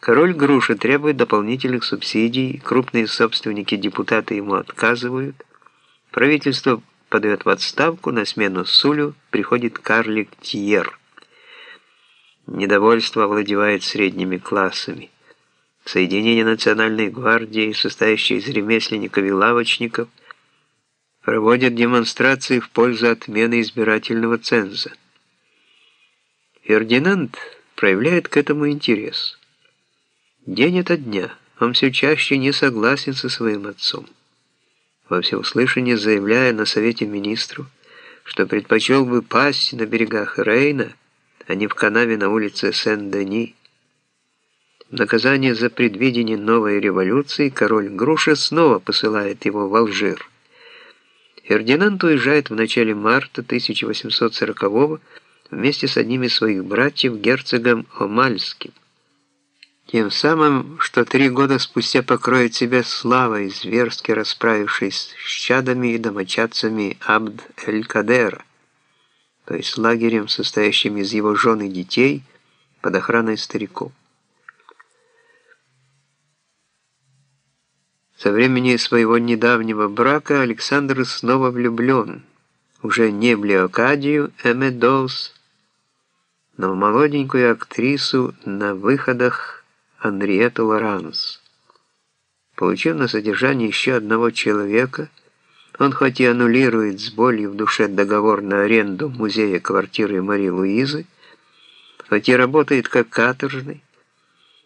Король Груша требует дополнительных субсидий, крупные собственники-депутаты ему отказывают, правительство подает в отставку, на смену Сулю приходит карлик Тьер. Недовольство овладевает средними классами. Соединение Национальной гвардии, состоящее из ремесленников и лавочников, проводят демонстрации в пользу отмены избирательного ценза. Фердинанд проявляет к этому интерес. День ото дня он все чаще не согласен со своим отцом. Во всеуслышание заявляя на Совете Министров, что предпочел бы пасть на берегах Рейна, а не в канаве на улице Сен-Дени. Наказание за предвидение новой революции король Груша снова посылает его в Алжир. Фердинанд уезжает в начале марта 1840 года вместе с одним из своих братьев, герцогом Омальским. Тем самым, что три года спустя покроет себя славой, зверски расправившись с чадами и домочадцами Абд-эль-Кадера, то есть лагерем, состоящим из его жены и детей, под охраной стариков. Со времени своего недавнего брака Александр снова влюблен, уже не в Леокадию Эмедоус, но в молоденькую актрису на выходах Анриету Лоранс. Получив на содержание еще одного человека, он хоть и аннулирует с болью в душе договор на аренду музея квартиры Марии Луизы, хоть и работает как каторжный,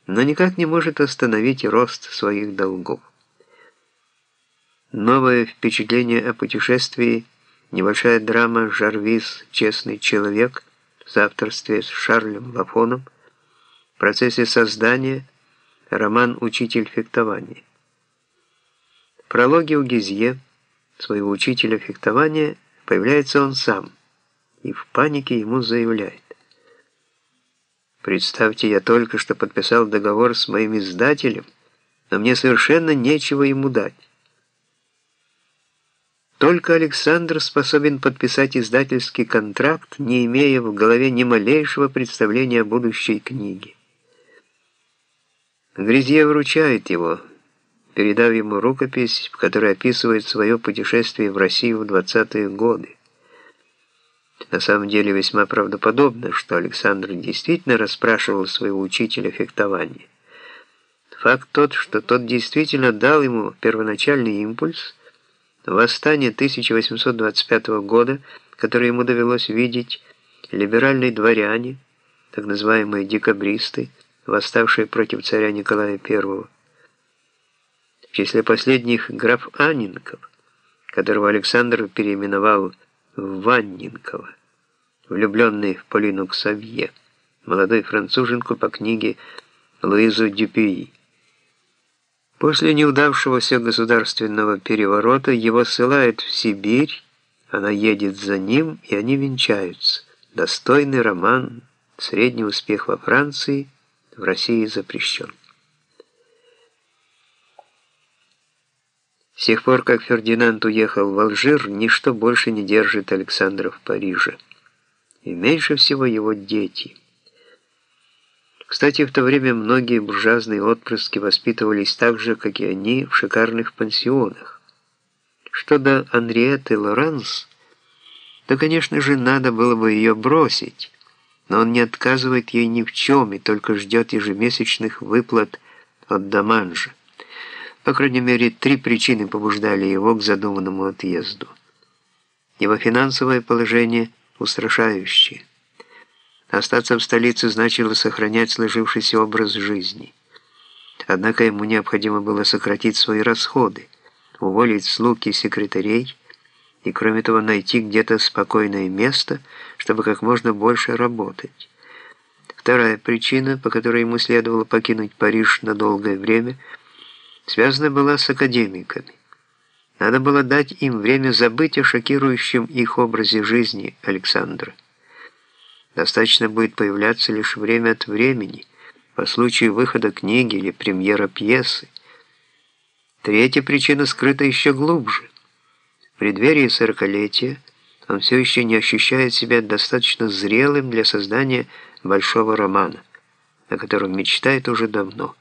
но никак не может остановить рост своих долгов. Новое впечатление о путешествии, небольшая драма «Жарвис. Честный человек» в авторстве с Шарлем Лафоном, в процессе создания роман «Учитель фехтования». В прологе у Гизье, своего учителя фехтования, появляется он сам и в панике ему заявляет. Представьте, я только что подписал договор с моим издателем, но мне совершенно нечего ему дать. Только Александр способен подписать издательский контракт, не имея в голове ни малейшего представления о будущей книге. Грязье вручает его, передав ему рукопись, в которой описывает свое путешествие в Россию в 20-е годы. На самом деле весьма правдоподобно, что Александр действительно расспрашивал своего учителя фехтования. Факт тот, что тот действительно дал ему первоначальный импульс – Восстание 1825 года, которое ему довелось видеть, либеральные дворяне, так называемые декабристы, восставшие против царя Николая I. В числе последних граф Анненков, которого Александр переименовал в Ванненкова, влюбленный в Полину Ксавье, молодую француженку по книге Луизу Дюпюи. После неудавшегося государственного переворота его ссылают в Сибирь, она едет за ним, и они венчаются. Достойный роман, средний успех во Франции, в России запрещен. С тех пор, как Фердинанд уехал в Алжир, ничто больше не держит Александра в Париже. И меньше всего его дети – кстати, в то время многие буржуазные отпрыски воспитывались так же, как и они, в шикарных пансионах. Что до Анриеты Лоранс, то, конечно же, надо было бы ее бросить, но он не отказывает ей ни в чем и только ждет ежемесячных выплат от Даманжа. По крайней мере, три причины побуждали его к задуманному отъезду. Его финансовое положение устрашающее – Остаться в столице значило сохранять сложившийся образ жизни. Однако ему необходимо было сократить свои расходы, уволить слуг и секретарей, и кроме того найти где-то спокойное место, чтобы как можно больше работать. Вторая причина, по которой ему следовало покинуть Париж на долгое время, связана была с академиками. Надо было дать им время забыть о шокирующем их образе жизни Александра. Достаточно будет появляться лишь время от времени, по случаю выхода книги или премьера пьесы. Третья причина скрыта еще глубже. В преддверии сорокалетия он все еще не ощущает себя достаточно зрелым для создания большого романа. о котором мечтает уже давно.